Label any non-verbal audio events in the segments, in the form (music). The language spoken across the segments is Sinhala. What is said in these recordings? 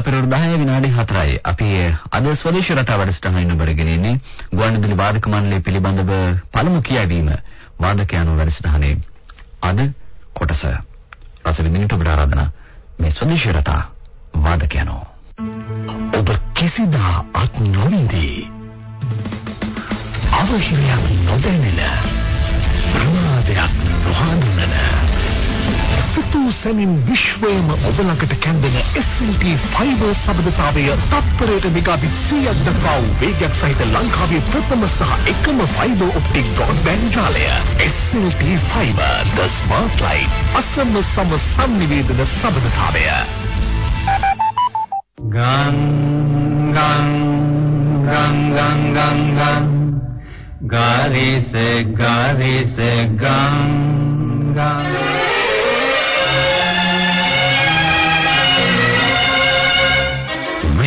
පෙරවරු 10 විනාඩි 4යි. අපි අද ස්වදේශී රටා වැඩසටහනින් ඔබරගෙන ඉන්නේ ගුවන්විදුලි වාදක මණ්ඩලය පිළිබඳව පළමු කියවීම වාදකයන්ව වැඩසටහනේ අද කොටස. රස විඳින්නට ඔබට ආරාධනා මේ ස්වදේශී රටා වාදකයන්ව. ඔබ කිසිදා අත් නොවිඳී අවශ්‍යයක් නොදැනෙන ප්‍රමාදයක් නොහඳුනන සුතු සැමින් විශ්වයම ඔබ ළඟට කැඳෙන SLT ෆයිබර් සබඳතාවය තත්පරයට මෙගාබිට් 100ක් දක්වා වේගයක් සහිත ලංකාවේ ප්‍රථම සහ එකම ෆයිබර් ඔප්ටික් බ්‍රෝඩ්බෑන්ඩ් ජාලය. SLT fibre the smart light අසම සම සංනිවේදන සබඳතාවය. ගං ගං ගං ගං ගං ගං. ගාරිස ගාරිස ගං ගං.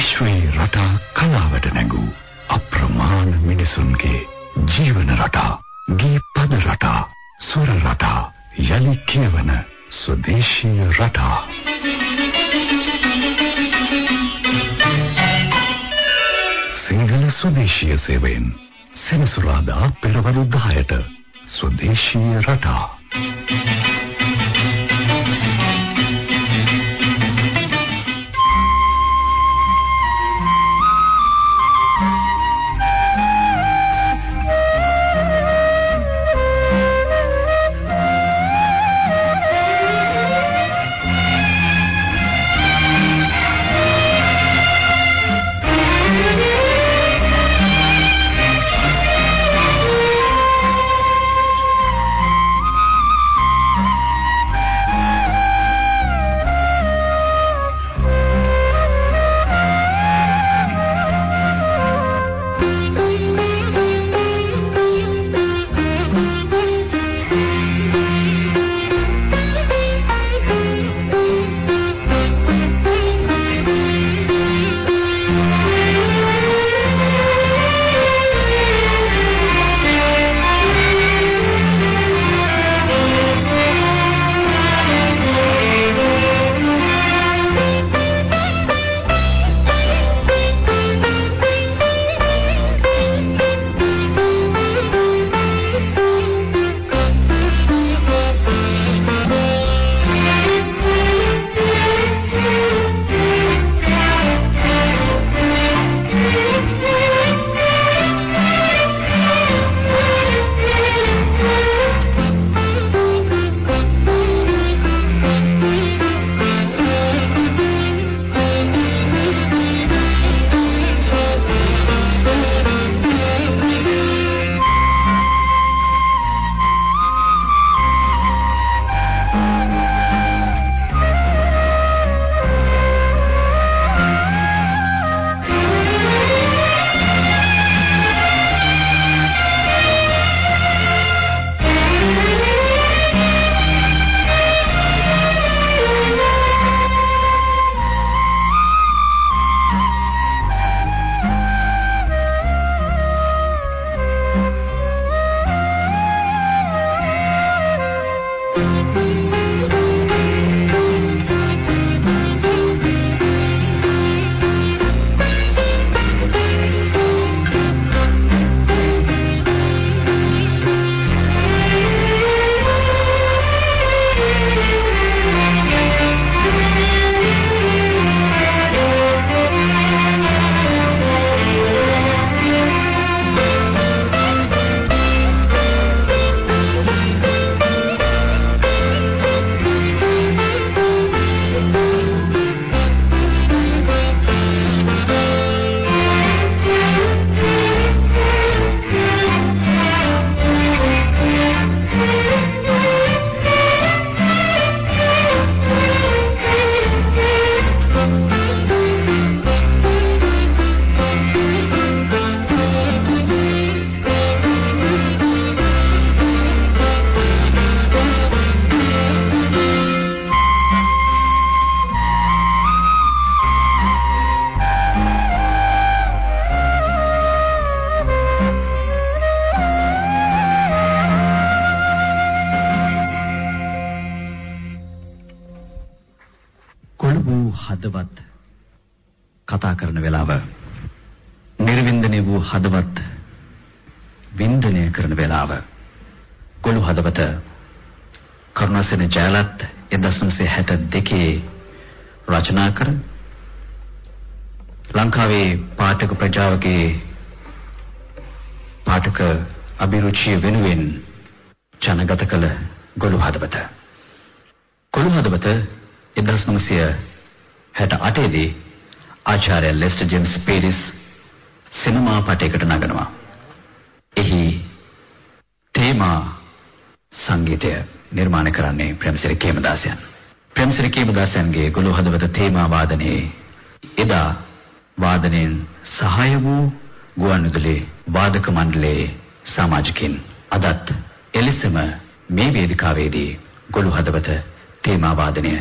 විශ්වයේ රටා කලාවට නැගූ අප්‍රමාණ මිනිසුන්ගේ ජීවන රටා, ගී පද රටා, සුර රටා, යලි කියවන ස්වදේශීය රටා. සිංහල ස්වදේශීය සේවයෙන් සෙනසුරාදා පෙරවරු 10ට ස්වදේශීය රටා පාඨක ප්‍රජාවගේ පාඨක අභිරුචිය වෙනුවෙන් ජනගත කළ ගොළු හදවත ගොළු හදවත 1968 දී ආචාර්ය ලෙස්ටර් ජේම්ස් පීරිස් සිනමා පාඨයකට නගනවා. එහි තේමා සංගීතය නිර්මාණය කරන්නේ ප්‍රේමසිරි කේමදාසයන්. ප්‍රේමසිරි කේමදාසයන්ගේ ගොළු හදවත තේමා වාදනයේ එදා වාදනයෙන් සහාය වූ ගුවන්විදුලි වාදක මණ්ඩලයේ සමාජිකින් අදත් එලෙසම මේ වේදිකාවේදී ගොළු හදවත තේමා වාදනය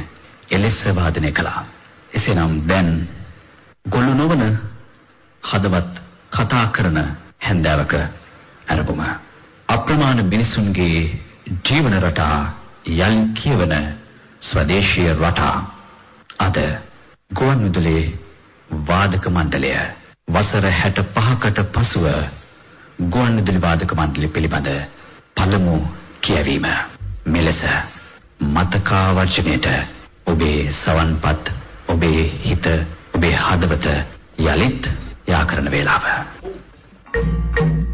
එලෙස වාදනය කළා. එසේනම් දැන් ගොළු නොවන හදවත් කතා කරන හැන්දාවක අරබුම අප්‍රමාණ මිනිසුන්ගේ ජීවන රටා යල් කියවන ස්වදේශීය රටා අද ගුවන්විදුලි වාදක මණ්ඩලය වසර 65කට පසුව ගුවන්විදුලි වාදක මණ්ඩලය පිළිබඳ පළමු කියවීම. මෙලෙස මතකාවර්ජනයට ඔබේ සවන්පත් ඔබේ හිත ඔබේ හදවත යලිත් යා කරන වේලාව. ගුවන්විදුලි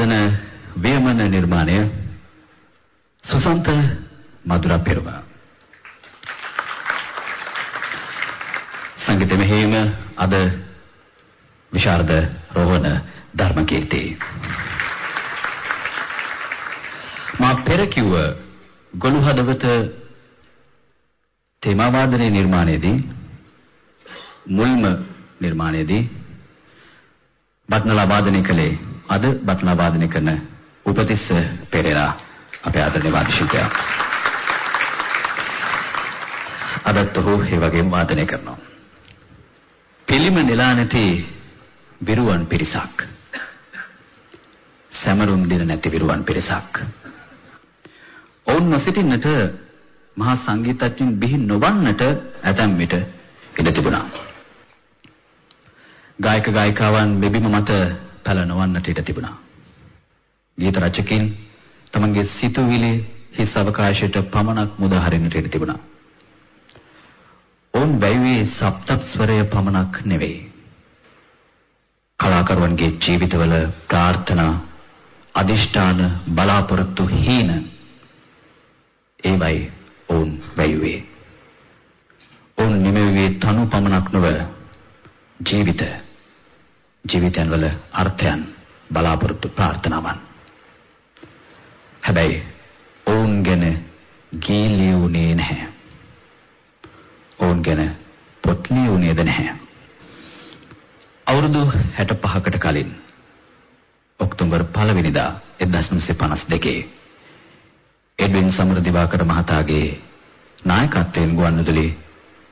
තේමා වාදන වියමන නිර්මාණය සුසන්ත මధుර පෙරම සංගීත මෙහෙයුම අද විශාරද රෝහණ ධර්මකීර්ති. මා පෙර කිව්ව ගොළු හදවත තේමා වාදනයේ නිර්මාණයේදී මුල්ම නිර්මාණයේදී බත්නලා වාදනය කළේ අද බත්නලා වාදනය කරන උපතිස්ස පෙරේරා අපේ ආදරණීය වාද්‍ය ශිල්පියා. අදත් ඔහු ඒ වගේම වාදනය කරනවා. පිළිම නෙලා නැති විරුවන් පිරිසක්. සමරුම් දින නැති විරුවන් පිරිසක්. ඔවුන් නොසිටින්නට මහා සංගීතඥයින් බිහි නොවන්නට ඇතැම් විට ඉඩ තිබුණා. ගායක ගායිකාවන් බෙබිම මත පැල නොවන්නට ඉඩ තිබුණා. ගීත රචකින් තමන්ගේ සිතුවිලි හිස් අවකාශයට පමණක් මුදා හරින්නට ඉඩ තිබුණා. ඔවුන් වැයුවේ සප්තප් ස්වරය පමණක් නෙවෙයි. කලාකරුවන්ගේ ජීවිතවල ප්‍රාර්ථනා අදිෂ්ඨාන බලාපොරොත්තු හීන ඒවයි ඔවුන් වැයුවේ. ඔවුන් නිමෙව්වේ තනු පමණක් නොව ජීවිත ජීවිතයන් වල අර්ථයන් බලාපොරොත්තු ප්‍රාර්ථනාවන්. හැබැයි ඔවුන් ගැන ගී ලියුනේ නැහැ. ඔවුන් ගැන පොත් ලියුනේද නැහැ. අවුරුදු 65කට කලින් ඔක්තෝබර් 1 වෙනිදා 1952 එඩ්වින් සමරදිවාකර මහතාගේ නායකත්වයෙන් ගුවන්විදුලි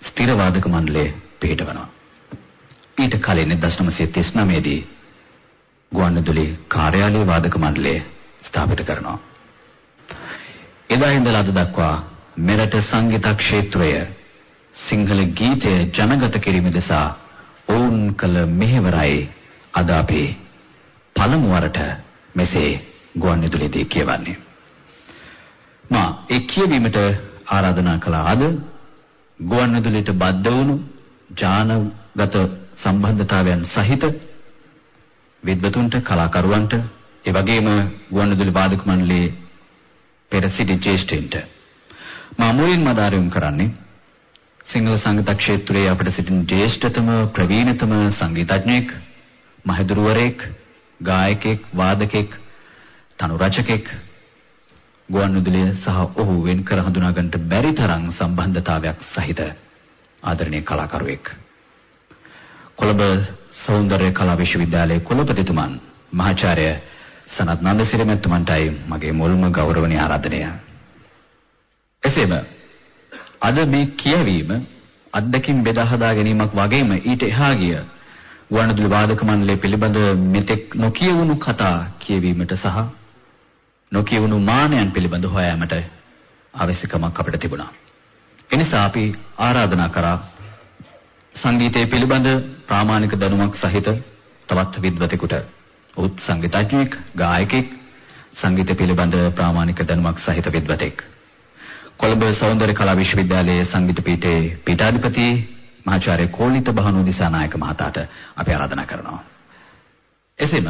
ස්ථිර වාදක මණ්ඩලය පිහිටවනවා. ඊට කලින් 1939 දී ගුවන්විදුලි කාර්යාලය වාදක මණ්ඩලය ස්ථාපිත කරනවා. එදා ඉඳලා අද දක්වා මෙරට සංගීත ක්ෂේත්‍රය සිංහල ගීතය ජනගත කිරීම දෙසා ඔවුන් කළ මෙහෙවරයි අද අපි පළමු වරට මෙසේ ගුවන්විදුලියේදී කියවන්නේ. මා ඒ කියවීමට ආරාධනා කළ අද ගුවන්විදුලියට බද්ධ වුණු ජානගත සම්බන්ධතාවයන් සහිත විද්වතුන්ට කලාකරුවන්ට ඒ වගේම ගුවන්විදුලි වාදක මණ්ඩලයේ පෙර සිටි ජ්‍යෙෂ්ඨයින්ට. මා මුලින්ම ආරාධනා කරන්නේ සිංහල සංගීත ක්ෂේත්‍රයේ අපිට සිටින ජ්‍යෙෂ්ඨතම ප්‍රවීණතම සංගීතඥයෙක් මහදුරුවරයෙක් ගායකයෙක් වාදකයෙක් තනු රචකයෙක් ගුවන්විදුලිය සහ ඔහු වෙන් කර හඳුනා ගන්නට බැරි තරම් සම්බන්ධතාවයක් සහිත ආදරණීය කලාකරුවෙක්. කොළඹ සෞන්දර්ය කලා විශ්වවිද්‍යාලයේ කුලපතිතුමන් මහාචාර්ය සනත් නන්දසිරි මැතිතුමන්ටයි මගේ මුල්ම ගෞරවනීය ආරාධනය. එසේම අද මේ කියවීම අත්දැකීම් බෙදා හදා ගැනීමක් වගේම ඊට එහා ගිය ගුවන්විදුලි වාදක මණ්ඩලය පිළිබඳ මෙතෙක් නොකියවුණු කතා කියවීමට සහ නොකියවුණු මානයන් පිළිබඳ හොයාමට අවශ්‍යකමක් අපිට තිබුණා. එනිසා අපි ආරාධනා කරා සංගීතය පිළිබඳ ප්‍රාමාණික දැනුමක් සහිත තවත් විද්වතෙකුට උත් සංගීතඥයෙක් ගායකයෙක් සංගීත පිළිබඳ ප්‍රාමාණික දැනුමක් සහිත විද්වතෙක් කොළඹ සෞන්දර්ය කලා විශ්වවිද්‍යාලයේ සංගීත පීඨයේ පීඨාධිපති මහාචාර්ය කෝලිත බහනු දිසානායක මහතාට අපි ආරාධනා කරනවා. එසේම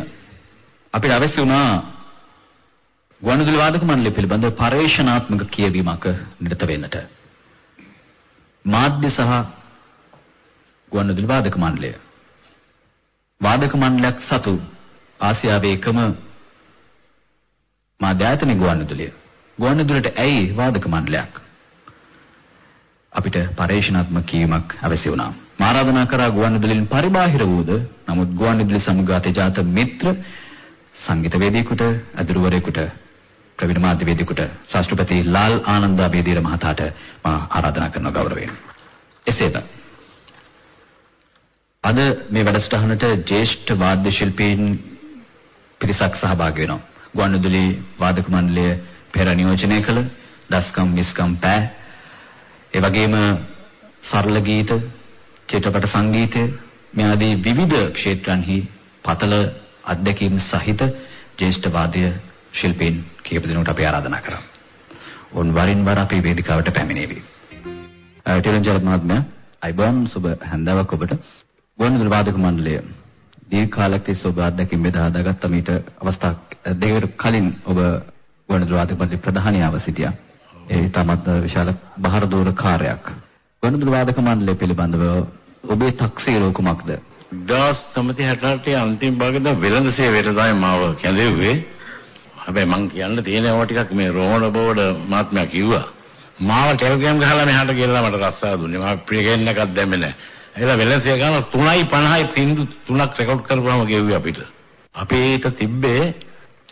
අපිට අවශ්‍ය වුණා ගුවන්විදුලි වාදක මණ්ඩලය පිළිබඳ පරේක්ෂණාත්මක කියවීමක නිරත වෙන්නට. මාධ්‍ය සහ ගුවන්විදුලි වාදක මණ්ඩලය වාදක මණ්ඩලයක් සතු ආසියාවේ එකම මාධ්‍යායතන ගුවන්විදුලිය. ගුවන්විදුලියට ඇයි වාදක මණ්ඩලයක්? අපිට පරේක්ෂණාත්මක කීමක් අවශ්‍ය වුණා. ආරාධනා කරා ගුවන්විදුලින් පරිබාහිර වූද නමුත් ගුවන්විදුලි සමග අතජාත මිත්‍ර සංගීතවේදියෙකුට අදිරුවරයෙකුට ප්‍රවීණ මාධ්‍යවේදියෙකුට ශාස්ත්‍රපති ලාල් ආනන්ද අබේදීර මහතාට මා ආරාධනා කරන ගෞරවයෙන්. එසේද අද මේ වැඩසටහනට ජ්‍යෙෂ්ඨ වාද්‍ය ශිල්පීන් පිරිසක් සහභාගී වෙනවා. ගුවන්විදුලි වාදක මණ්ඩලය පෙර නියෝජනය කළ දස්කම් මිස්කම් පෑ ඒ වගේම සරල ගීත, චිත්‍රපට සංගීතය මේ ආදී විවිධ ක්ෂේත්‍රයන්හි පතල අත්දැකීම් සහිත ජ්‍යෙෂ්ඨ වාද්‍ය ශිල්පීන් කීප දෙනෙකුට අපි ආරාධනා කරා. උන් වරින් වර අපේ වේදිකාවට පැමිණේවි. ටිරන්ජල මහත්මයා අයිබෝන් සුබ හැන්දාවක් ඔබට ගුවන්විදුලි වාදක මණ්ඩලය දීර්ඝ කාලයක් තිස්සේ ඔබ අත්දැකීම් බෙදාගත්ත මීට අවස්ථා දෙකකට කලින් ඔබ ගුවන්විදුලි වාදක මණ්ඩලයේ ප්‍රධානියාව සිටියා. ඒ තමත් විශාල බහර දූර කාර්යයක්. ගුවන්විදුලි වාදක මණ්ඩලය පිළිබඳව ඔබේ තක්සේරෝ කුමක්ද? දවස් 98 අන්තිම භාගයේ වෙළඳ සේවයට තමයි මාව කැඳෙව්වේ. හැබැයි මං කියන්න තියෙන ඒවා ටිකක් මේ රෝහණ බෝඩ මාත්මයා කිව්වා. මාව ටෙලිග්‍රෑම් ගහලා මෙහාට ගෙල්ලා මට රස්සා දුන්නේ. මම ප්‍රියගෙන් එකක් දැම්මේ නැහැ. ඒලා වෙළඳ ගාන 3.50යි සින්දු තුනක් රෙකෝඩ් කරපුවාම ගෙව්වේ අපිට. අපේට තිබ්බේ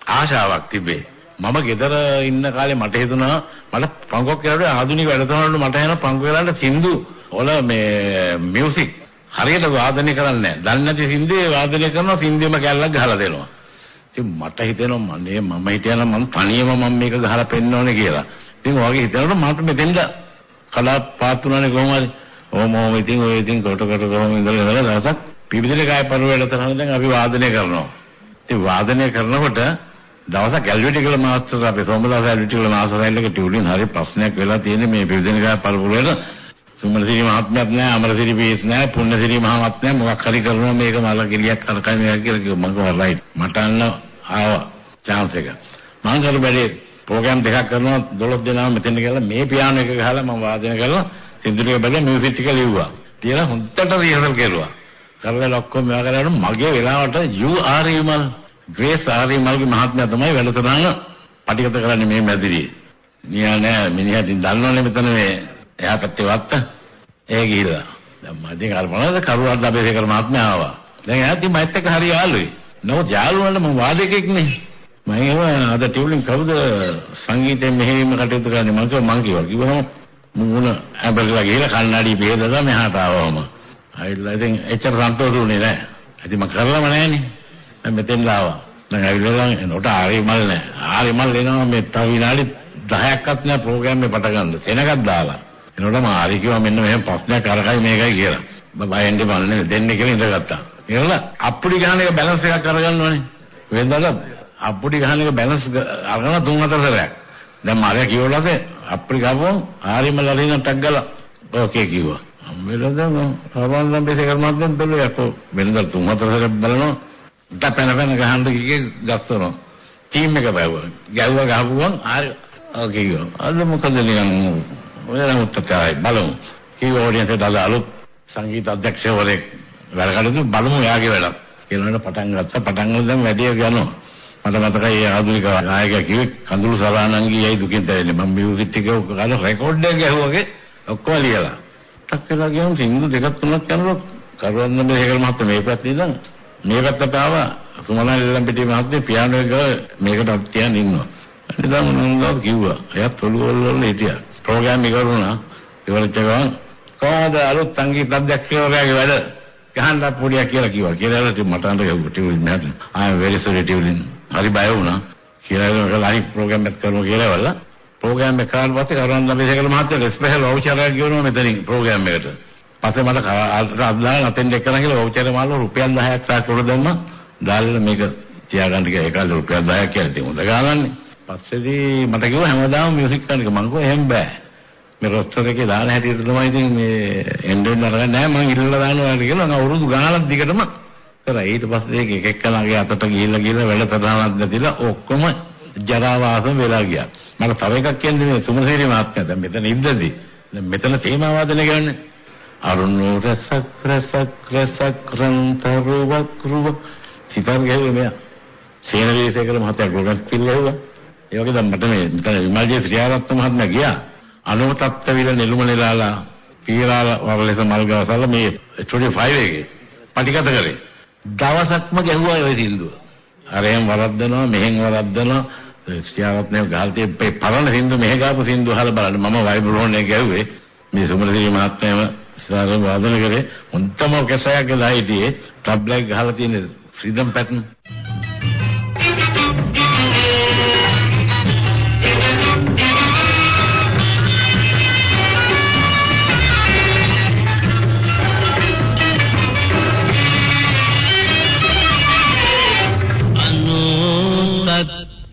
ආශාවක් තිබ්බේ. මම ගෙදර ඉන්න කාලේ මට හිතුණා මට පංගොක් කරලා ආධුනික වැඩසටහන මට එන පංගොක් වලට සින්දු වල මේ මියුසික් හරියට වාදනය කරන්නේ නැහැ. දන්නේ නැති සින්දුවේ වාදනය කරනවා සින්දුවේම කැල්ලක් ගහලා දෙනවා. ඉතින් මට හිතෙනවා මන්නේ මම හිතනවා මම තනියම මම මේක ගහලා පෙන්න ඕනේ කියලා. ඉතින් ඔයගේ හිතනකොට මට මෙතෙන්ද කලා පාතුනානේ කොහොම හරි. ඕම ඕම ඉතින් ඔය ඉතින් කොට කොට කොහොම ඉඳලා ඉඳලා දවසක් පිබිදෙල ගාය පරුවේට තරම් දැන් අපි වාදනය කරනවා. ඉතින් වාදනය කරනකොට දවසක් ඇල්විටිකල මාස්ටර් අපේ සෝමදාස ඇල්විටිකල මාස්ටර්යිලක ටියුලින් හරි ප්‍රශ්නයක් වෙලා තියෙන්නේ මේ පිබිදෙල ගාය පරුවේට සුමනසිරි මහත්මයාත් නෑ අමරසිරි පීස් නෑ පුන්නසිරි මහත්මයාත් නෑ මොකක් හරි කරනවා මේක මල ගෙලියක් කරකයි මේක කියලා කිව්වා මම කිව්වා රයිට් මට අන්න ආවා chance එක. මම කරු බැලේ ප්‍රෝග්‍රෑම් දෙකක් කරනවා 12 දෙනා මෙතන ගිහලා මේ පියානෝ එක ගහලා මම වාදනය කරලා සින්දුරිය බැලුවා මියුසික් ටික ලිව්වා. කියලා හොඳට රිහර්සල් කරුවා. කරලා ඔක්කොම මේවා කරලා මගේ වෙලාවට U R Wimal Grace R විමල්ගේ මහත්මයා තමයි වැඩසටහන පටිගත කරන්නේ මේ මැදිරියේ. නියා නෑ මිනිහා ඉතින් දන්නවනේ මෙතන මේ එයා පැත්තේ වත්ත. ඒ ගිහිල්ලා. දැන් මම ඉතින් කල්පනාද කරුවාට අපේ කර මහත්මයා ආවා. දැන් එයා ඉතින් මයිත් එක්ක හරි යාළුයි නමුත් යාළුවන්ට මම වාදකෙක් නේ මම ඒවා අද ටියුලින් කවුද සංගීතයෙන් මෙහෙම කටයුතු කරන්නේ? මම කිව්වා මං කිව්වා. කිව්වම මුණ ඇබරලා ගිහලා කන්නඩි බේදලා මෙහාට ආවම. ආයිලා ඉතින් එච්චර සන්තෝෂ වුණේ නැහැ ඉතින් මම කරලම නැහනේ මම මෙතෙන් ආවා. දැන් ඇවිල්ලා නෝට ආරි මල් නැහැ ආරි මල් එනවා මේ තව විනාඩි 10ක්වත් නෑ ප්‍රෝග්‍රෑම් එක පට ගන්න. තැනකක් දාලා. එනකොට මම ආරි කිව්වා මෙන්න මෙහෙම ප්‍රශ්නයක් අරකයි මේකයි කියලා. මම බයෙන්ද බලන්නේ දෙන්නේ කියලා ඉඳගත්තා. ඒකල අප්පුඩි ගහන එක බැලන්ස් එකක් කරගන්න ඕනේ. වෙනදාට අප්පුඩි ගහන එක බැලන්ස් අරගෙන තුන් හතර සැරයක්. දැන් මාර්යා කිව්වලද? අප්පුඩි ගහපුවම ආරිම ලරින ටක් ගාලා ඕකේ කිව්වා. මෙලද රවන්දම් බෙසේ කරමද්දෙන් බැලුවා යකෝ වෙනදාට තුන් හතර සැරයක් බලනවා. දපැන පැන ගහන්න කියේ ගස්සනවා. ටීම් එක බැවුවා. ගැව්වා ගහපුවම ආරි ඕකේ කිව්වා. අද මොකද නිකන් ඔයාලා උත්තරයි බලමු. කී ඔඩියන්ස් දාලා අලුත් සංගීත අධ්‍යක්ෂවරයෙක් වැඩ කටයුතු බලමු එයාගේ වැඩ. කියනකොට පටන් ගත්තා පටන් ගන්න දැන් වැඩි යනවා. මට මතකයි ඒ ආධුනික ගායකයා කිව්වේ කඳුළු සලානංගියයි දුකින් දැනෙන්නේ. මම මියුසික් ටික ගාන රෙකෝඩ් එක ගැහුවාගේ ඔක්කොම ලියලා. ටක්කලා ගියම සිංදු දෙකක් තුනක් යනකොට කරුවන්න මේකල මහත්තයා මේ පැත්තේ ඉඳන් මේ පැත්තට ආවා සුමනා ලෙලම් පිටියේ මහත්තයා පියානෝ එක මේකට තියන් ඉන්නවා. ඉතින් මම කිව්වා. එයාත් ඔළුව වල හිටියා. ප්‍රෝග්‍රෑම් එක කරුණා ඉවරච්ච ගමන් කොහොමද අලුත් සංගීත අධ්‍යක්ෂකවරයාගේ වැඩ ගහන්න පොඩියක් කියලා කිව්වා කියලා ඉතින් මට අඬ ගැව්වා ටියුලින් මට ආ වෙරි සෝරි ටියුලින් හරි බය වුණා. කියලා ලයිව් ප්‍රෝග්‍රෑම් එකක් කරමු කියලා වල ප්‍රෝග්‍රෑම් එක කරලා පස්සේ කරුවන් දඹේසකල මහත්තයා ස්පෙෂල් වවුචර් එකක් ගෙවනවා මෙතනින් ප්‍රෝග්‍රෑම් එකට. පස්සේ මට අද්දාන අතෙන් දෙක කරන් කියලා වවුචර් මාළු රුපියල් 10ක් සාකර දැම්මා. දාලා මේක තියාගන්න කියලා ඒකල්ල රුපියල් 10ක් කියලා ඉතින් හොඳ ගානන්නේ. පස්සේදී මට කිව්වා හැමදාම මියුසික් කරන්න කියලා මම කිව්වා එහෙම බෑ. මේ රොස්ටර් එකේ දාන හැටියට තමයි ඉතින් මේ එන්ඩෙන් අරගෙන නැහැ මම ඉල්ලලා දානවා කියලා මම අවුරුදු ගානක් දිගටම කරා. ඊට පස්සේ ඒක එක එක්කලාගේ අතට ගිහිල්ලා ගිහිල්ලා වැඩ ප්‍රධානවත් නැතිලා ඔක්කොම ජරා වාසම වෙලා ගියා. මට තව එකක් කියන්නේ මේ සුමසේරි මහත්මයා දැන් මෙතන ඉඳදී දැන් මෙතන තේමා වාදනය කරන්නේ අරුණෝ රසක් රසක් රසක් රන්තරුවක් රුව සිතන් ගහුවේ මෙයා. සේනවීසේකල මහත්තයා ගොඩක් පිළිවෙලා ඒ වගේ දැන් මට මේ මෙතන විමල්ජේ ශ්‍රියාරත්න මහත්මයා ගියා. අනුතත්ත විල නෙළුම නෙලාලා පීරාල වරලෙස මල්ගවසල මේ 25 එකේ පටිගත කරේ. දවසක්ම ගැහුවා ඔය සින්දුව. අරෙන් වරද්දනවා මෙහෙන් වරද්දනවා. ශ්‍රියාරත්නය ගාල්තියේ මේ පරණ සින්දු මෙහෙ ගාපු සින්දු අහලා බලන්න. මම වයිබ්‍රෝන් එක ගැහුවේ මේ සුමරසිරි මහත්මයාම සාරම වාදන කරේ. හොන්තම කැසයක් ගලා හිටියේ ටබ්ලැක් ගහලා තියෙන ෆ්‍රීඩම් පැටර්න්.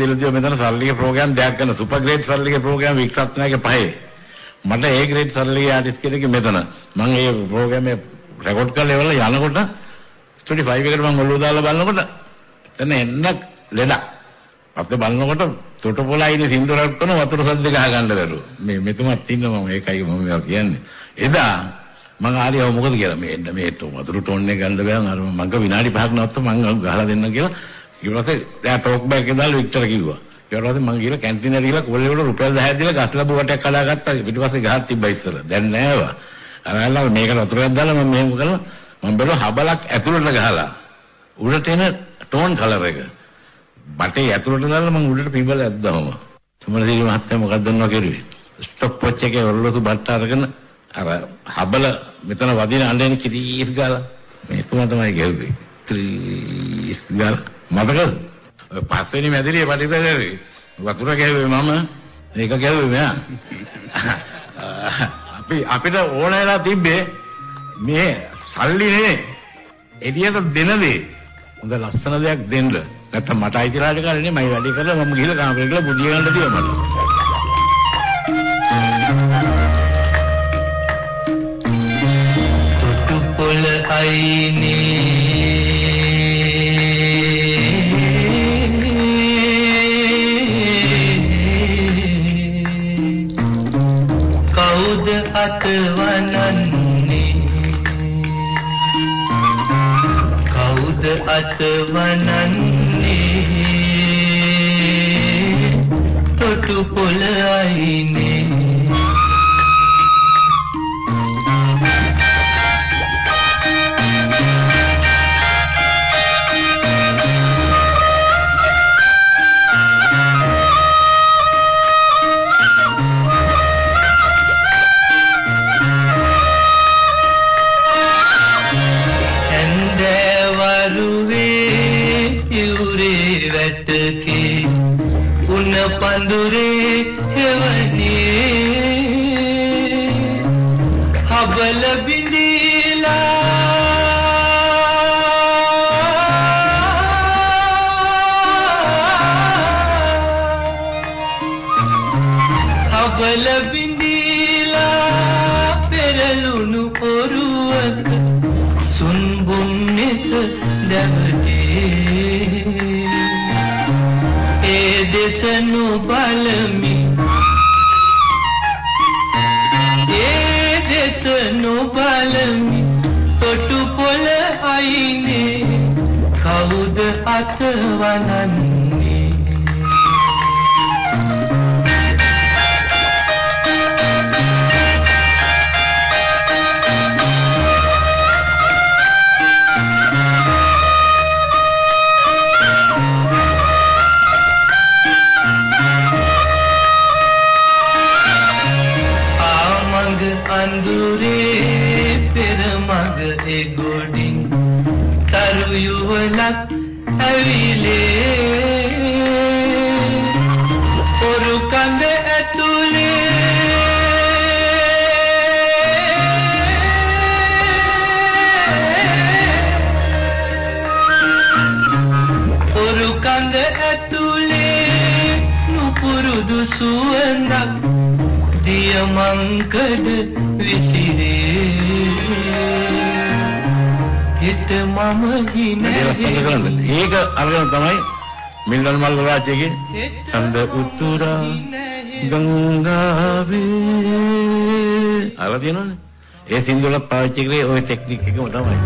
දීලා තියෝ මෙතන සරලිගේ ප්‍රෝග්‍රෑම් දෙයක් කරන සුපර් ග්‍රේඩ් සරලිගේ ප්‍රෝග්‍රෑම් වික්‍රත්නායකගේ පහේ. මට ඒ ග්‍රේඩ් සරලිගේ ආටිස්ට් කෙනෙක් මෙතන. මම ඒ ප්‍රෝග්‍රෑම් එක රෙකෝඩ් කරලා ඉවරලා යනකොට ස්ටුඩියෝ 5 එකට මම ඔළුව දාලා බලනකොට එතන එන්නක් ලෙඩක්. අපිට බලනකොට තොටපොළයි ඉන්නේ සින්දුරක් කරන වතුර සද්ද ගහ ගන්න බැරුව. මේ මෙතුමත් ඉන්නවා මම ඒකයි මම මේවා කියන්නේ. එදා මම ආරියව මොකද කියලා? මේ එන්න මේ වතුර ටෝන් එක ගන්න බෑ. අර මග විනාඩි 5ක් නවත්ත මම ගහලා දෙන්න කියලා ඊට පස්සේ දැන් ටෝක් බෑග් එක දාලා වික්ටර් කිව්වා. ඊට පස්සේ මම ගිහලා කැන්ටින් එකට ගිහලා කොල්ලේ වල රුපියල් 10ක් දීලා ගස් ලැබු වටයක් කඩාගත්තා ඊට පස්සේ ගහක් තිබ්බා ඉස්සලා දැන් නෑවා. අරලා මේකට වතුරක් දාලා මම මෙහෙම කළා මම බැලුවා හබලක් ඇතුළට ගහලා. උඩට එන ටෝන් කලර් එක. බටේ ඇතුළට දාලා මම උඩට පිඹල ඇද්දාම. සමරසීරි මහත්තයා මොකක්ද දන්නව කෙරුවේ? ස්ටොප් වොච් එකේ ඔරලෝසු බට්ට අරගෙන අර හබල මෙතන වදින අඬෙන් කිරීස් ගාලා. මේ තුමා තමයි ගෙව්වේ ත්‍රීස් ගාලා. මතකද ඔය පස්වෙනි මැදිරියේ පටිසරේ වතුර ගැහුවේ මම. ඒක ගැහුවේ මෙයා. (laughs) අපි අපිට ඕන වෙලා තිබ්බේ මේ සල්ලි නේ එදියට දෙන දේ. හොඳ ලස්සන දෙයක් දෙන්න. නැත්තම් මට අයිතිලාට කරන්නේ මම වැඩි කරලා මම ගිහලා කාමරේ ගිහලා බුදිය ගන්න තියව මට. තුටු පොළ අයිනේ අතවනන්නේ කවුද අතවනන්නේ තොටු පොළ අයිනේ. මංකඩ විසිරේ. හිත මම ගිනේ ඒක අරගෙන තමයි මිල්ලන් මල් රාජ්‍යගේ සඳ උතුරා ගංගාවේ. අරදිනවනේ ඒ සින්දුවල පාවිච්චි කරේ ওই ටෙක්නික් එකම තමයි.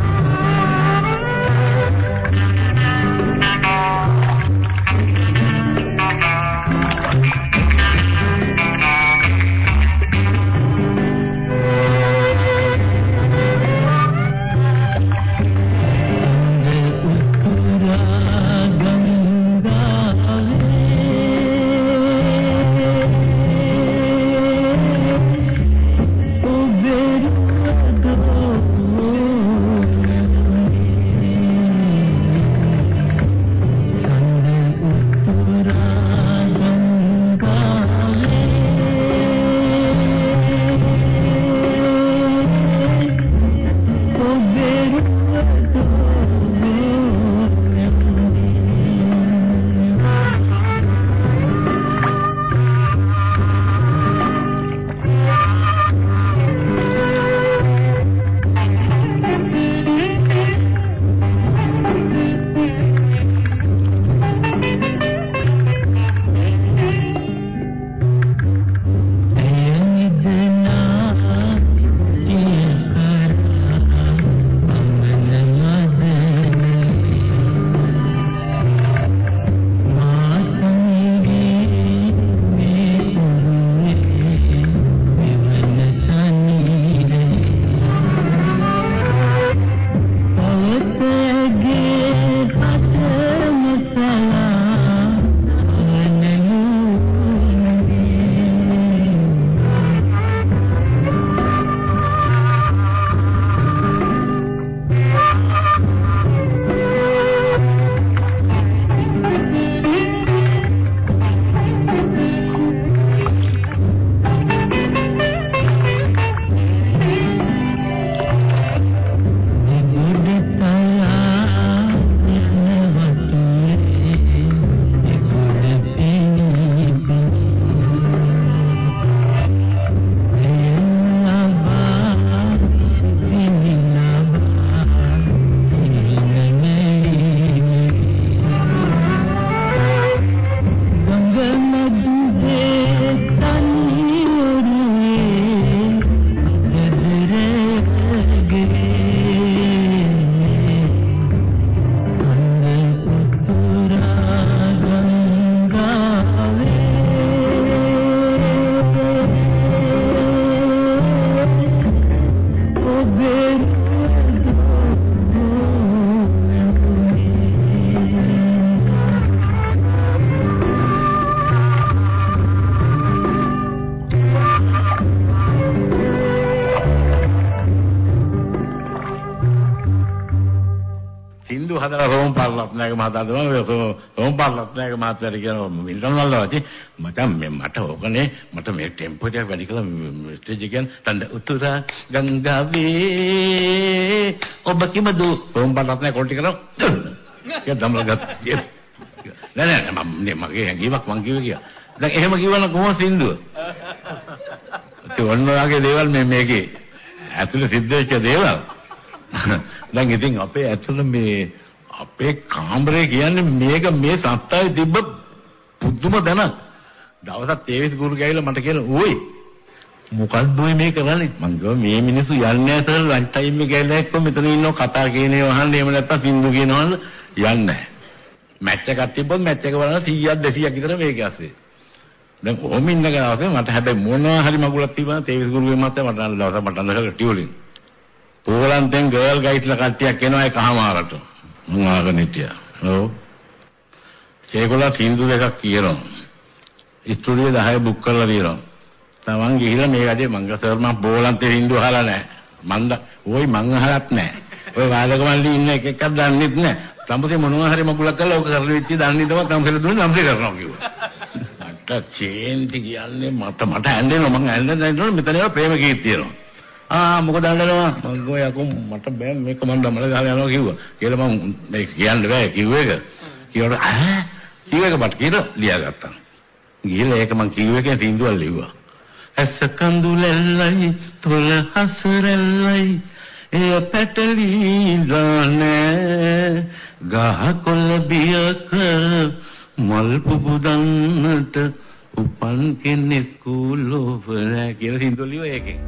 ඕම් පල්ලත්නායක මහතාට කියන මිල්ටන් වල්ලවති මට මේ මට ඕකනේ මට මේ ටෙම්පෝ එක වැඩි කළා ස්ටේජ් එකෙන් තණ්ඩ උතුරා ගංගාවේ ඔබ කිමදු ඕම් පල්ලත්නායක කොල්ටි කරා ඒක දමල ගත්තා නෑ නෑ මම නේ මගේ හැඟීමක් මං කිව්වේ කියලා. දැන් එහෙම කිව්වනම් කොහොමද සින්දුව? ඒ ඔන්න ඔයගේ දේවල් මේ මේකේ ඇතුළේ සිද්ධ වෙච්ච දේවල්. දැන් ඉතින් අපේ ඇතුළේ මේ අපේ කාමරේ කියන්නේ මේක මේ සත්තාවේ තිබ්බ පුදුම දැනක් දවසක් තේවිස් ගුරු ගෑවිලා මට කියන ඕයි මොකක්ද ඔය මේ කරන්නේ? මං ගියා මේ මිනිස්සු යන්නේ නැහැ සර් ලන්ච් ටයිම් එක ගෑලා එක්ක මෙතන ඉන්නව. කතා කියනේ වහන්නේ. එහෙම නැත්තම් සින්දු කියනවන්න යන්නේ නැහැ. මැච් එකක් තිබ්බොත් මැච් එක බලන 100ක් 200ක් විතර මේක ඇස්සේ. දැන් කොහොම ඉන්න ගාවක මට හැබැයි මොනවා හරි මගුලක් තිබ්බම තේවිස් ගුරුගේ මහත්තයා මට අන්න දවසක් මට අඳලා ටියුලින්. පෝලන්තෙන් ගර්ල් ගයිඩ්ලා කට්ටියක් එනවා ඒ කහමාරට. මම ආගෙන හිටියා. ඔව්. ඒගොල්ලෝ සින්දු දෙකක් කියනවා. ස්ටුඩියෝ 10 බුක් කරලා තියෙනවා. තමන් ගිහිල්ලා මේ වැඩේ මං සර් මම පෝලන්තේ සින්දු අහලා නැහැ. මන්ද ওই මං අහලත් නැහැ. ඔය වාදකමල්ලි ඉන්න එක එකක් දන්නෙත් නැහැ. සම්පතේ මොනවා හරි මගුලක් කරලා ඕක කරලා වෙච්චි දන්නේ තමයි තම්සෙල දුන්නේ තම්සෙල කරනවා කිව්වා. (laughs) මට චේන්ති කියන්නේ මට මට ඇඬෙනවා. මං ඇඬෙන්න දැනනොත් මෙතන ඒවා ප්‍රේම ගීත තියෙනවා ආ මොකද ඇඬෙනවා මං ගෝ යකෝ මට බෑ මේක මන් දමල ගහලා යනවා කිව්වා. කියලා මං මේක කියන්න බෑ කිව්ව එක කියවට ඈ? කිව්ව එක මට කියලා ලියාගත්තා. ගිහලා ඒක මං කිව්ව එකේ තීන්දුවක් ලිව්වා. ඇස කඳුලැල්ලයි තොල හසරැල්ලයි එය පැටලීලානේ ගහ කොළ බියක මල් පුබුදන්නට උපන් කෙනෙකු ලෝවර කියලා සින්දුව ලියුවා ඒකෙන්.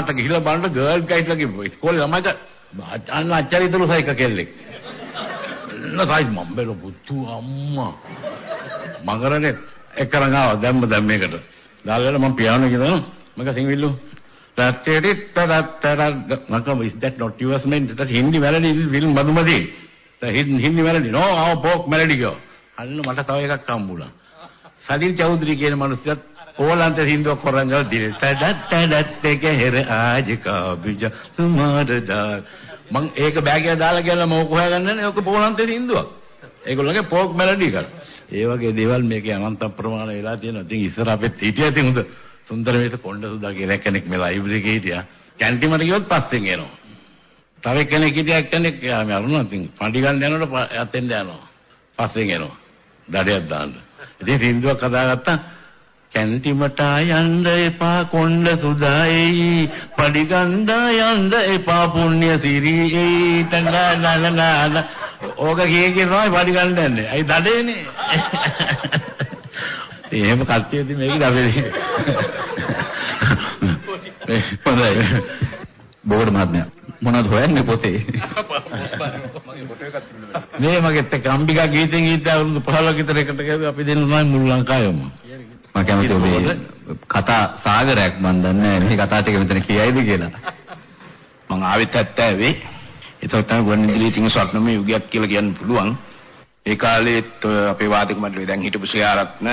එකහමාරට ගිහිල්ලා බලන්න ගර්ල් ගයිඩ්ලාගේ ඉස්කෝලේ ළමයිට අන්න අච්චරිතරු සයික කෙල්ලෙක්. නසයි මම බැලුව පුතු අම්මා. මගරනේ එකරන් ආව දැම්ම දැන් මේකට. දාලා මම පියානෝ කියනවා මම සිංවිල්ලු Nakam, is that not yours, man? That Hindi melody will madhumadi. The Hindi melody. No, our folk melody go. අන්න මට තව එකක් හම්බුණා. සලිල් චෞදරි කියන මිනිස්සුත් ඕලන්ත හින්දුව කරංගල් දිනේ. තඩත් තඩත් එක හෙර ආජ කාබිජ සුමාරදා. මං ඒක බෑගය දාලා ගිහලා මම ඔක හොයාගන්නනේ. ඔක පෝලන්ත හින්දුවක්. ඒගොල්ලෝගේ ෆෝක් මෙලඩි එකක්. ඒ වගේ දේවල් මේකේ අනන්ත ප්‍රමාණ වෙලා තියෙනවා. ඉතින් ඉස්සර අපෙත් හිටියා ඉතින් හොඳ සුන්දර මේක කොණ්ඩ සුදා කියලා කෙනෙක් මේ ලයිබ්‍රරි එකේ හිටියා. කැන්ටිමට ගියොත් පස්සෙන් එනවා. තව කෙනෙක් හිටියා කෙනෙක් මේ අරුණ ඉතින් පඩි ගන්න යනකොට යතෙන්ද යනවා. පස්සෙන් එනවා. දඩයක් දාන්න. ඉතින් සින්දුවක් හදාගත්තා. කැන්ටිමට යන්න එපා කොණ්ඩ සුදායි පඩි ගන්දා යන්න එපා පුණ්‍ය සිරී තනනනනන ඕක කියේ කියනවා පඩි ගන්න යන්නේ. අයි දඩේනේ. (laughs) එහෙම කට්ටියදී මේක දබේ. හොඳයි. බෝඩ මහත්මයා මොනවද හොයන්නේ පොතේ? (laughs) මේ මගෙත් එක්ක අම්බිකා ගීතෙන් ගීත අවුරුදු 15ක විතර එකට ගියා අපි දෙන්න මුළු ලංකාවෙම. මම කැමති ඔබේ කතා සාගරයක් මන් දන්නේ මේ කතා ටික මෙතන කියයිද කියලා. මම ආවෙත් ඇත්තෑවේ. ඒක තමයි ගුවන්විදුලියේ තියෙන ස්වර්ණමය යුගයක් කියලා කියන්න පුළුවන්. ඒ කාලේත් අපේ වාදක මණ්ඩලයේ දැන් හිටපු ශ්‍රේයාරත්න,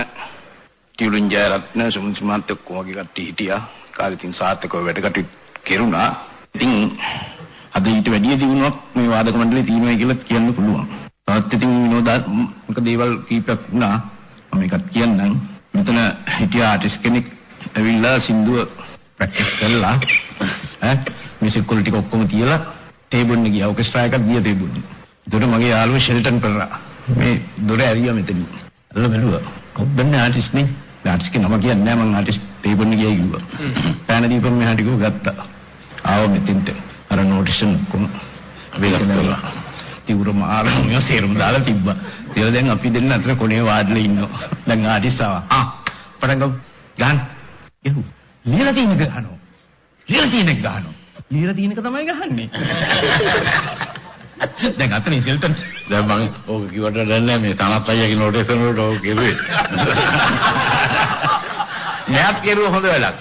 ටියුලින් ජයරත්න, සුමුන්සිමන්ත කොමගේ කට්ටිය හිටියා. කාලේ තින් සාර්ථකව වැඩ කටයුතු කෙරුණා. ඉතින් අද ඊට වැඩිය දිනුවක් මේ වාදක මණ්ඩලයේ තියෙනවා කියලා කියන්න පුළුවන්. තවත් ඉතින් විනෝදාත්මක දේවල් කීපයක් වුණා. මම ඒකත් කියන්නම්. මෙතන හිටිය ආටිස්ට් කෙනෙක් ඇවිල්ලා සින්දුව ප්‍රැක්ටිස් කළා. ඈ මියුසික් වල ටික ඔක්කොම තියලා ටේබල් එක ගියා. ඔකෙස්ට්‍රා එකක් ගියා ටේබල් එක. ඒතකොට මගේ යාළුවා ෂෙල්ටන් පෙරරා මේ දොර ඇරියා මෙතන. අල්ල බැලුවා. කවුද දන්නේ ආටිස්ට් නේ? ආටිස්ට් ගේ නම කියන්නේ නැහැ මං ආටිස්ට් ටේබල් එක ගියා කිව්වා. පෑන දීපම් මෙහාට ගිහුව ගත්තා. ආව මෙතෙන්ට. අර නෝටිෂන් කොම වෙලක් කළා. තිවුර මාරමිය සේරුම් දාලා තිබ්බා. කියලා දැන් අපි දෙන්න අතර කොනේ වාඩිලා ඉන්නවා. දැන් ආටිස්ට් ආවා. ආ පටන් ගමු. ගන්න. යහු. ලියලා තියෙන එක ගහනවා. ලියලා තියෙන එක ගහනවා. ලියලා තියෙන එක තමයි ගහන්නේ. දැන් අතන ෂෙල්ටන් දැන් මම ඕක කිව්වට දැන් මේ තනත් අයියාගේ නොටේෂන් වලට ඕක කෙරුවේ. නෑත් කෙරුව හොඳ වැඩක්.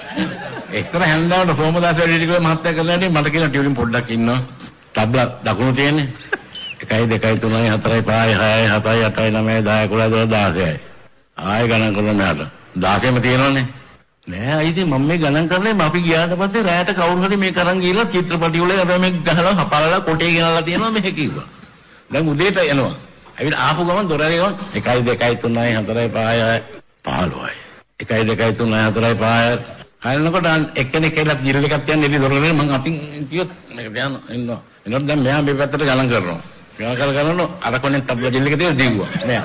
එක්තර හැන්දාවට සෝමදාස වැඩි ටික මහත්තයා කරලා ඉන්නේ මට කියන ටියුලින් පොඩ්ඩක් ඉන්නවා. තබ්ල දකුණු තියෙන්නේ. 1 2 3 4 5 6 7 8 9 10 11 12 16යි. ආයෙ ගණන් කරලා මෙහාට. 16ම තියෙනවනේ. නෑ අයිති මම මේ ගණන් කරන්නේ අපි ගියාට පස්සේ රැයට කවුරු හරි මේක අරන් ගිහලා චිත්‍රපටි වල අර මේ ගහලා හපලලා කොටේ ගෙනල්ලා තියෙනවා මෙහෙ කිව්වා. දැන් උදේට එනවා. ඇවිත් ආපු ගමන් දොර ඇරේ ගමන් 1 2 3 4 5 15යි. 1 2 3 4 5 කනකොට එක්කෙනෙක් කියලා ජිරල් එකක් තියන්නේ එළි දොරේ මම අතින් කියොත් මේක දැන් ඉන්නවා. එනකොට දැන් මෙයා මේ පැත්තට ගණන් කරනවා. ගණන් කර කරන අර කොනේ තබ්ලා ජිල් එක තියලා දීගුවා. මෙයා.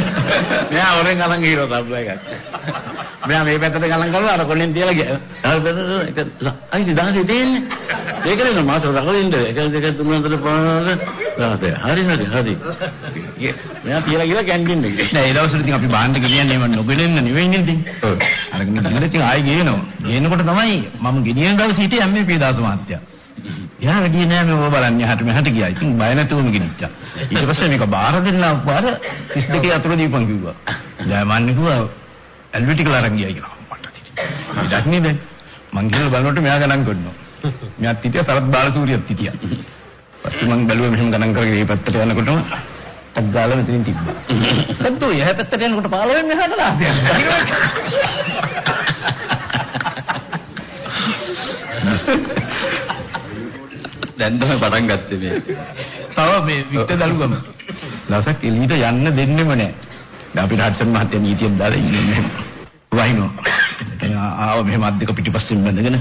(laughs) මෙයා වරෙන් ගණන් ගිහිනවා තබ්ලා එකක්. මෙයා මේ පැත්තට ගණන් කරලා අර කොනේ තියලා ගියා. අර පැත්තට අයිති දාහේ දෙන්නේ. ඒකනේ නෝ මාස රකලින්ද 1 2 3 4 5 දාහේ. හරි හරි හරි. මෙයා තියලා ගිහලා කැන්ටින් එකේ. නෑ ඒ දවස්වල ඉතින් අපි බාන්න කියන්නේ මම නොගෙනෙන්න නෙවෙයි නේද ඉතින්. ඔව්. අරගෙන ඉතින් ආයෙ ගේනවා. ගේනකොට තමයි මම ගෙනියන දවසේ හිටියේ අම්මේ පියදාස මහත්තයා. එයා වැඩිය නෑ මේ ඔබ බලන්න යහට මෙහාට ගියා. ඉතින් බය නැතුවම ගෙනිච්චා. ඊට පස්සේ මේක බාර දෙන්න පාර 32 අතුර දීපන් කිව්වා. මම කිව්වා ඇල්විටිකල් අරන් ගියා කියලා. මට ඉතින් නේද? මං ගිහලා බලනකොට මෙයා ගණන් කරනවා. මෙයාත් හිටියා තරත් බාලසූරියත් හිටියා. පස්සේ මං බැලුවා මෙහෙම ගණන් කරගෙන මේ පැත්තට යනකොටම ටක් ගාලා මෙතනින් තිබ්බා. සද්දෝ එහා පැත්තට යනකොට 15 මෙහාට දාසියක්. දැන් තමයි පටන් ගත්තේ මේ. තව මේ වික්ටර් දලුගම. දවසක් එළියට යන්න දෙන්නෙම නැහැ. දැන් අපිට හඩ්සන් මහත්තයා නීතියක් දාලා ඉන්නේ. එතන ආව මෙහෙම අද්දක පිටිපස්සෙන් බැඳගෙන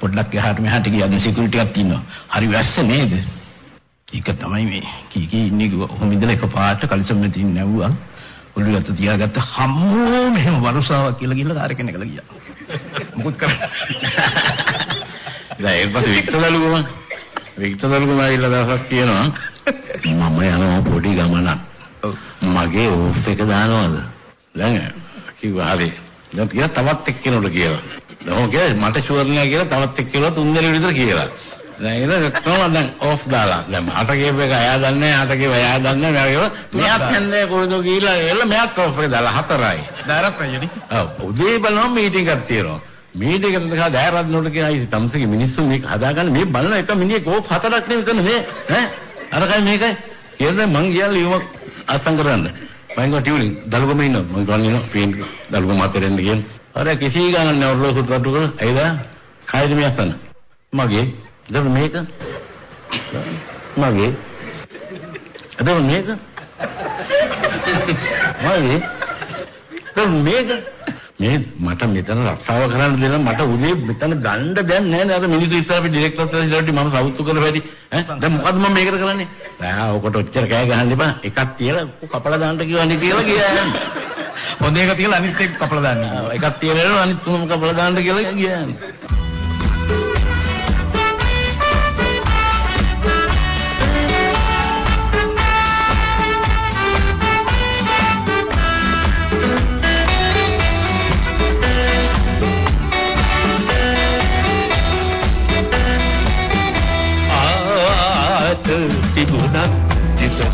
පොඩ්ඩක් එහාට මෙහාට ගියා. දැන් සිකියුරිටි එකක් ඉන්නවා. හරි වැස්ස නේද? ඒක තමයි මේ කී කී ඉන්නේ කොහොම ඉඳලා එකපාරට කලිසම් නැති නැව්වා. ඔළුවේ අත තියාගත්ත හම්මෝ මෙහෙම වරුසාවක් කියලා ගිහලා කාර් එකෙන් එකලා ගියා. මොකුත් කරන්නේ. දැන් ඊට පස්සේ වික්ටර් දලුගම වික්ටර් දලුගම ඇවිල්ලා දවසක් කියනවා මම යනවා පොඩි ගමනක්. මගේ ඕෆ් එක දානවද? දැන් කිව්වා හරි. දැන් කියලා තවත් එක්කෙනෙකුට කියලා. ඔය කියන්නේ මට ෂුවර් නෑ කියලා තවත් එක්කෙනෙකුට තුන් දෙනෙක් විතර කියලා. දැන් ඒක කොහොමද දැන් ඕෆ් දාලා. දැන් මට කියප එක එයා දන්නේ නෑ, අට කියව එයා දන්නේ නෑ. මෙයා කියව මෙයාත් හන්දේ කොහෙද ගිහිල්ලා එල්ල මෙයාත් ඕෆ් එක දාලා හතරයි. දාරත් නැජනි. ඔව් උදේ බලනවා මීටින්ග් එකක් තියෙනවා. මීටින්ග් එකට දහා දෑරත් නෝට කියන අයි තමසගේ මිනිස්සු මේක හදාගන්න මේ බලන එක මිනිහෙක් ඕෆ් හතරක් නෙවෙයි කරන මේ ඈ අරකයි මේකයි කියලා මං ගියා ලියුමක් අත්සන් කරන්න. මම ගියා ටියුලින් දලුගම ඉන්නවා. මම ගන්න ඉන්නවා පේන් දලුගම අතරින් ගියන්. අර කිසි ගානක් නෑ ඔරලෝසු තට්ටු කරලා. ඇයිද? කායිද මේ අස්සන්න? මගේ. දැන් මේක. මගේ. දැන් මේක. මගේ. දැන් මේක. මේ මට මෙතන රක්ෂාව කරන්න දෙන්න මට උදේ මෙතන ගන්න දැන් නෑ නේද? මිනිස්සු ඉස්සර අපි ඩිරෙක්ටර් සර්ජිලට මම සවුත්තු කරලා වැඩි. ඈ? දැන් මොකද්ද මම මේකට කරන්නේ? ආ ඔකට ඔච්චර කෑ ගහන්න එපා. එකක් තියලා කපලා දාන්න කිව්වනේ කියලා ගියා. හොඳ එක තියලා අනිත් එක කපලා දාන්න. එකක් තියලා අනිත් තුනම කපලා දාන්න කියලා ගියා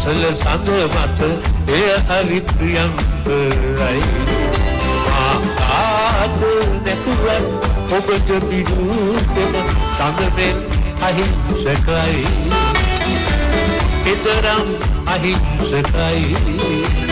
දිසසල සඳ මත එය හරි ප්‍රියංකරයි ආත නැතුවත් ඔබට පිටුටම සඳෙන් අහිංසකයි ඊතරම් අහිංසකයි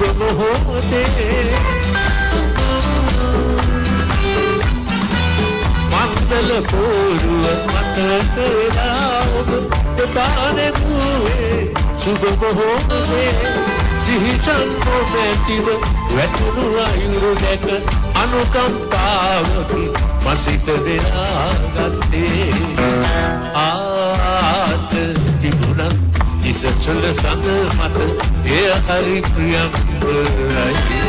සුබ මොහොතේ මණ්ඩල පෝරුව මත කරගාව දෙපානේ කුවේ සුබ මොහොතේ සිහිසන් ඔබැතිව වැටුණු අයුරු දැක අනුකම්පාවකි මසිත දෙනාගත්තේ ආත තිබුණත් ඉසසල සඳ මත එය හරි ප්‍රියම්බරයි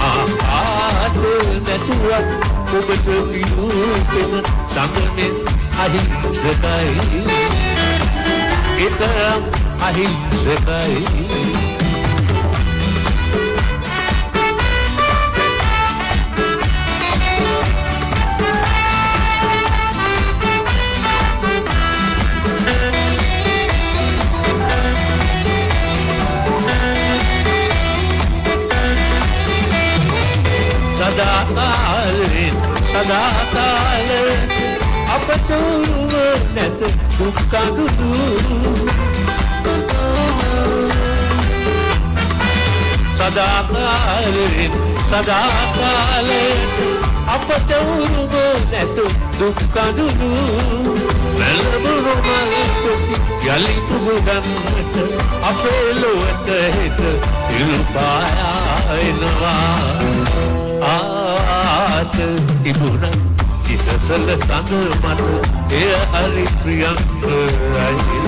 ආත නැතුවත් ඔබට පිටුපෙන සමනෙන් අහිංසකයි. ඒතරම් අහිංසකයි. අපට උරුම නැත දුක් කඳුළු සදාකාලෙන් සදාකාලෙන් අපට උරුම නැත දුක් කඳුළු වැළඹුණු මල් කොටි යලි පුබුදන්නට අපේ ලොවට හිත ඉල්පායනවා ආත තිබුණ ඉසසල සඳ මත එය හරි ප්‍රියංකරයි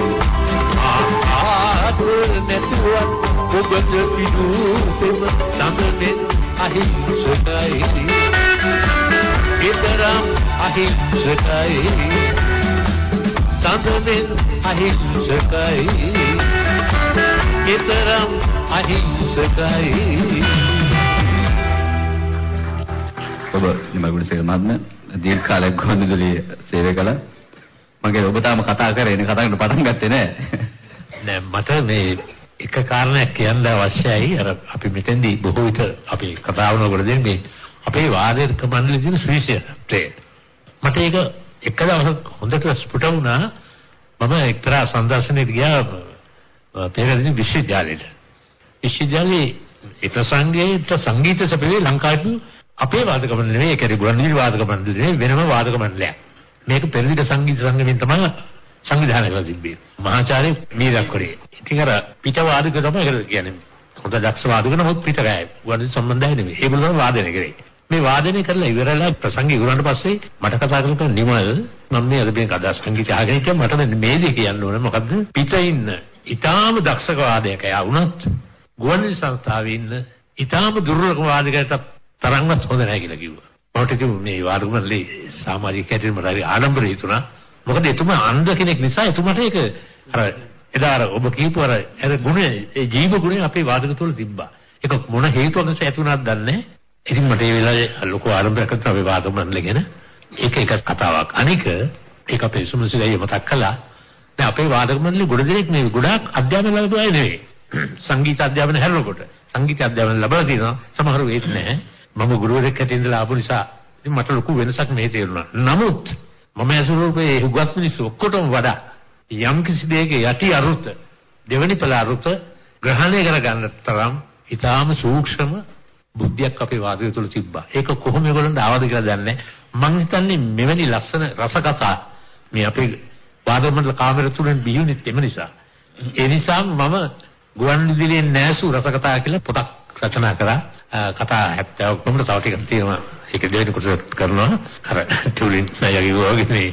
ආත නැතුවත් ඔබට පිටුපෙම සමනෙන් අහිංසකයි. ඊතරම් අහිංසකයි. සමනෙන් අහිංසකයි. ඊතරම් අහිංසකයි. ඔබ නිමගුණසේන මහත්මයා දීර්ඝ කාලයක් ගුවන්විදුලියේ සේවය කළා. මගේ ඔබ තාම කතා කරේ නේ කතා කරන්න පටන් ගත්තේ නෑ. නෑ මට මේ එක කාරණයක් කියන්න අවශ්‍යයි අර අපි මෙතෙන්දී බොහෝ විට අපි කතා වුණකොට දෙන්නේ අපේ වාදයේ කමන්නේ තියෙන ශ්‍රීශය මට ඒක එක දවසක් හොඳට ස්පුට වුණා මම එක්තරා සංදර්ශනයකට ගියා පෙරදින විශ්වවිද්‍යාලයට විශ්වවිද්‍යාලයේ ඒ ප්‍රසංගයට සංගීත සැපේ ලංකාවට අපේ වාදක මණ්ඩල නෙවෙයි ඒක ගුවන්විදුලි වාදක මණ්ඩල නෙවෙයි වෙනම වාදක මණ්ඩලයක්. මේක පෙරදිග සංගීත සංගමයෙන් තමයි සංවිධානය කරලා තිබ්බේ. මහාචාර්ය මීරක්කොඩේ. ඉතින් අර පිට වාදක තමයි ඒක කියන්නේ. හොඳ දක්ෂ වාදක නමුත් පිට ගෑයි. ගුවන්විදුලි සම්බන්ධයි නෙවෙයි. ඒගොල්ලෝ වාදනය කරේ. මේ වාදනය කරලා ඉවරලා ප්‍රසංග ඉවරනට පස්සේ මට කතා කරනකොට නිමල් මම මේ අද මේ කදා සංගීත අහගෙන ඉතින් මට මේ දේ කියන්න ඕනේ මොකද්ද පිට ඉන්න ඊටාම දක්ෂක වාදයක යා වුණත් ගුවන්විදුලි සංස්ථාවේ ඉන්න ඊටාම දුර්ලභ වාදකයට තරම්වත් හොඳ නැහැ කියලා කිව්වා. මට ඉතින් මේ වාදකමලේ සමාජික කැටරේ මට හරි ආඩම්බරය හිතුණා. මොකද එතුමා අන්ධ කෙනෙක් නිසා එතුමාට ඒක අර එදා අර ඔබ කියපු අර අර ගුණය ඒ ජීව ගුණය අපේ වාදක තුළ තිබ්බා. ඒක මොන හේතුවක් නිසා ඇති වුණාද දන්නේ නැහැ. ඉතින් මට ඒ වෙලාවේ ලොකු ආරම්භයක් කරලා අපේ වාදක මණ්ඩලය ගැන ඒක එක කතාවක්. අනික ඒක අපේ සුමසිලයි මතක් කළා. දැන් අපේ වාදක මණ්ඩලේ ගොඩ දෙනෙක් නෙවෙයි ගොඩාක් අධ්‍යාපන ලැබුවා අය නෙවෙයි. සංගීත අධ්‍යාපන හැරෙනකොට සංගීත අධ්‍යාපන ලැබලා තියෙනවා. සමහරව ඒත් නැහැ. මම ගුරුවරයෙක් හැටියට ඉඳලා ආපු නිසා ඉතින් මට ලොකු වෙනසක් මේ තේරුණා. නමුත් මම ඇසුරුපේ හුගත් මිනිස්සු ඔක්කොටම වඩා යම් කිසි දෙයක යටි අරුත දෙවනි පළ අරුත ග්‍රහණය කරගන්න තරම් ඊටාම සූක්ෂම බුද්ධියක් අපේ වාදය තුළ තිබ්බා. ඒක කොහොම ඒගොල්ලන්ට ආවද කියලා දන්නේ මම හිතන්නේ මෙවැනි ලස්සන රසකතා මේ අපේ වාද මණ්ඩල කාමර තුලින් බිහිුනේ එම නිසා. ඒ නිසා මම ගුවන්විදුලියෙන් නැසූ රසකතා කියලා පොතක් රචනා කරා. කතා 70ක් වුණා තව ටිකක් තියෙනවා. ඒක දෙවෙනි කොටස කරනවා. අර ටුලින් සයගේ වගේ මේ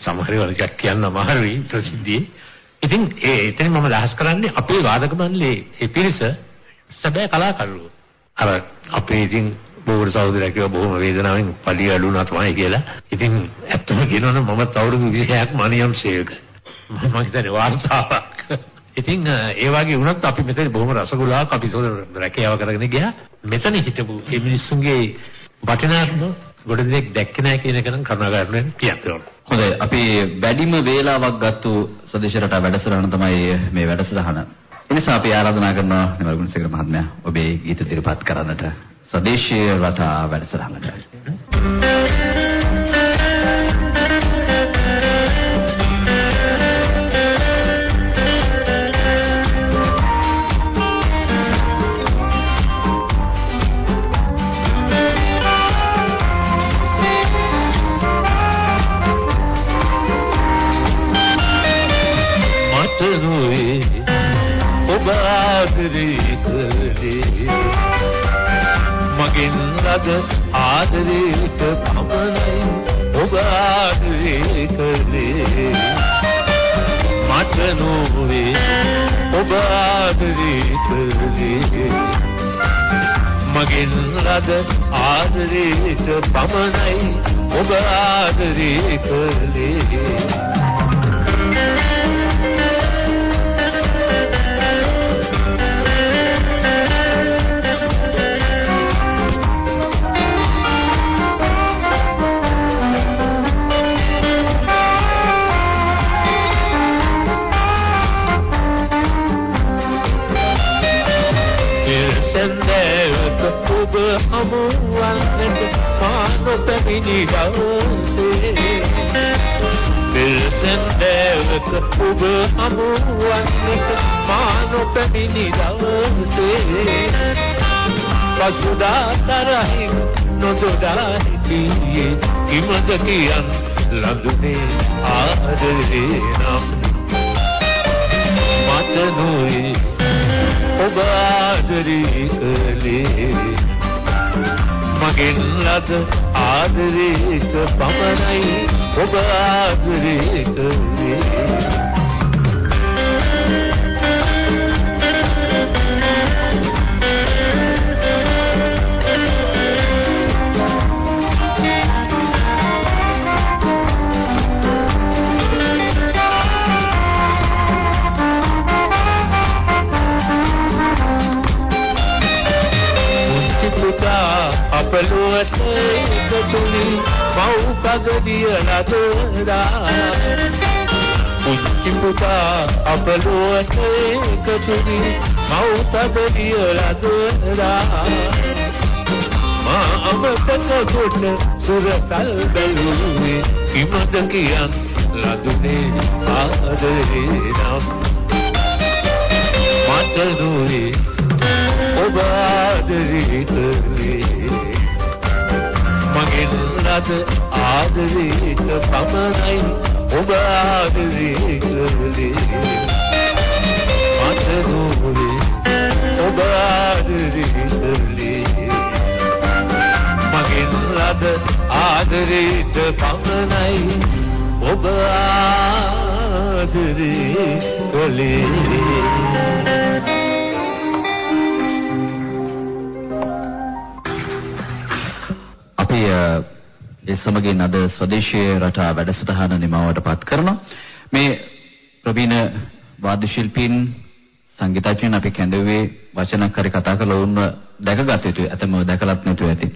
සමහර වෙලාවට කියන්න අමාරුයි ප්‍රසිද්ධියේ. ඉතින් ඒ එතන මම අදහස් කරන්නේ අපේ වාදක මණ්ඩලයේ ඒ පිරිස සැබෑ කලාකරුවෝ. අර අපේ ඉතින් බෝර සහෝදරයා කිව්වා බොහොම වේදනාවෙන් පඩිය අඩුණා තමයි කියලා. ඉතින් ඇත්තම කියනවනම් මම අවුරුදු 26ක් මනියම් සේවක. මම හිතන්නේ වාර්තාවක්. ඉතින් ඒ වගේ වුණත් අපි මෙතන බොහොම රසගුලාවක් අපි සෝද රැකියාව කරගෙන ගියා. මෙතන හිටපු මේ මිනිස්සුන්ගේ වටිනාකම ගොඩ දෙනෙක් දැක්කේ නැහැ කියන එක නම් කරුණාකරන කියන්න හොඳයි අපි වැඩිම වේලාවක් ගත්තු සදේශ රටා වැඩසටහන තමයි මේ වැඩසටහන. එනිසා අපි ආරාධනා කරනවා නිමල් ගුණසේකර මහත්මයා ඔබේ ගීත දිරිපත් කරන්නට සදේශීය රටා වැඩසටහනට. මට ලද ආදරේට පමණයි ඔබ ආදරේ කළේ පැමිණි දවසේ සෙන්දේවක ඔබ හමුවන්නට පානො පැමිණි දවසේ පසුදා තරහින් නොදොඩා හිටියේ කිමද කියන් ලඳුනේ ආදරේ නම් මට නොවේ ඔබ ආදරේ කළේ මගෙන් ලද ආදරේට පමණයි ඔබ ආදරේ කළේ මව් පගදිය නදරා පුංචි පුතා අපලුවට එකතුනි මව් පගදිය නදරා මා අමතක කොට සුරතල් බැලුවේ කිමද කියන් ලදුනේ ආදරේ නම්. මට දුවේ ඔබ ආදරේ කළේ අද ආදරේට පමණයි ඔබ ආදරේ කළේ මට නෝනේ ඔබ ආදරේ කළේ මගෙන් ලද ආදරේට පමණයි ඔබ ආදරේ කළේ අපි අ, ඒ සමගින් අද ස්වදේශීය රටා වැඩසටහන නිමවට පත් කරනවා. මේ ප්‍රවීණ වාද්‍ය ශිල්පීන් සංගීතඥයන් අපි කැඳවුවේ වචනක් හරි කතා කරලා වුන්ව දැකගත යුතුයි. ඇතම දැකලත් නැතුව ඇති.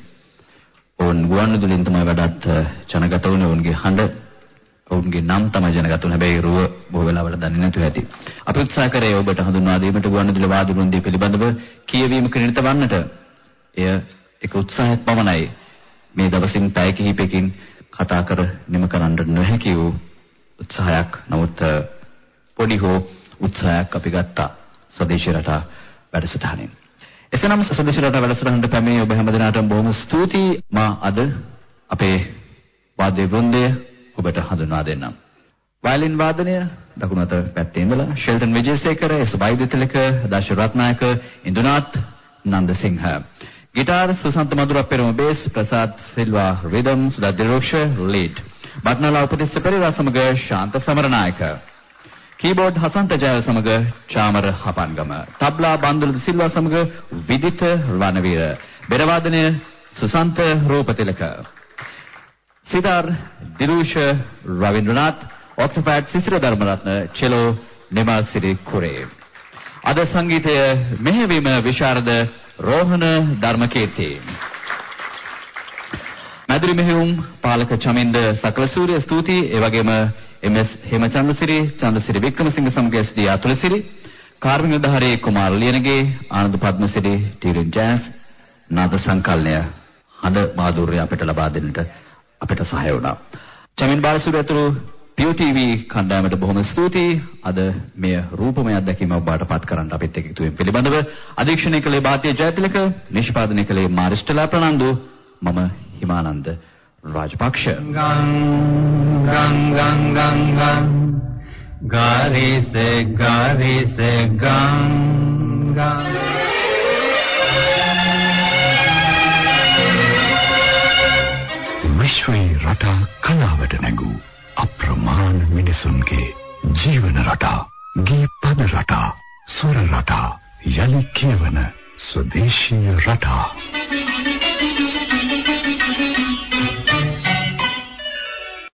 ඔවුන් ගුවන්විදුලින් තමයි වැඩත් අ, ජනගත වුණේ. ඔවුන්ගේ හඬ ඔවුන්ගේ නම් තමයි ජනගත වුණේ. හැබැයි රුව බොහෝ වෙලාවට දන්නේ නැතුව ඇති. අපි උත්සාහ කරේ ඔබට හඳුන්වා දීමට ගුවන්විදුලි වාද්‍ය වෘන්දය පිළිබඳව කියවීමක නිරත වන්නට. එය එක උත්සාහයක් පමණයි. මේ දවසින් පැය කිහිපයකින් කතා කර නිම කරන්න නොහැකි වූ උත්සාහයක්. නමුත් අ, පොඩි හෝ උත්සාහයක් අපි ගත්තා ස්වදේශී රටා වැඩසටහනින්. එසේනම් ස්වදේශී රටා වැඩසටහනට පැමිණි ඔබ හැමදෙනාටම බොහොම ස්තුතියි. මා අද අපේ වාද්‍ය වෘන්දය ඔබට හඳුන්වා දෙන්නම්. වයලින් වාදනය දකුණු අත පැත්තේ ඉඳලා Shelton Wijesekara, S Vaidyatilaka, Dasa Ratnayake, Indunath Nandasinghe. Guitar Susantha Madhura පෙරම bass Prasad Silva rhythm Sudha Diroksha lead. බටනලා Upatissa Perera සමග ශාන්ත සමරනායක. කීබෝඩ් හසන්ත ජය සමග චාමර හපන්ගම. තබ්ලා බන්දුල සිල්වා සමග විදිත රණවීර. බෙර වාදනය සුසන්ත රූපතිලක. සිතාර් දිරුෂ රවින්ද්‍රනාත් ඔක්ටෝපෑඩ් සිසිර ධර්මරත්න චෙලෝ නිමාසිරි කුරේ. අද සංගීතය මෙහෙවීම විශාරද රෝහණ ධර්මකීර්ති. මැදිරි මෙහෙයුම් පාලක චමින්ද සකලසූරිය ස්තුතියි ඒ වගේම එම්.එස්. හේමචන්ද්‍රසිරි චන්ද්‍රසිරි වික්‍රමසිංහ සමග එස්.ඩී. අතුලසිරි කාර්මික නිලධාරී කුමාර ලියනගේ ආනන්ද පද්මසිරි ටීරින් ජෑස් නාද සංකල්පය හඬ මාධුර්ය අපිට ලබා දෙන්නට අපිට සහාය වුණා. චමින් බාලසූරිය ඇතුළු POTV කණ්ඩායමට බොහොම ස්තුතියි. අද මෙය රූපමය අත්දැකීම ඔබට පත් කරන්න අපිත් එක්ක එකතු වෙන පිළිබඳව අධීක්ෂණය කළේ භාතිය ජයතිලක, නිෂ්පාදනය කළේ මාරිස්ටලා ප්‍රනන්දු, මම Himananda Rajapaksa. gang gang gare se gare se gang gang විශ්වයේ රටා කලාවට නැගූ අප්‍රමාණ මිනිසුන්ගේ ජීවන රටා ගී පද රටා සුර රටා යලි කියවන ස්වදේශීය රටා.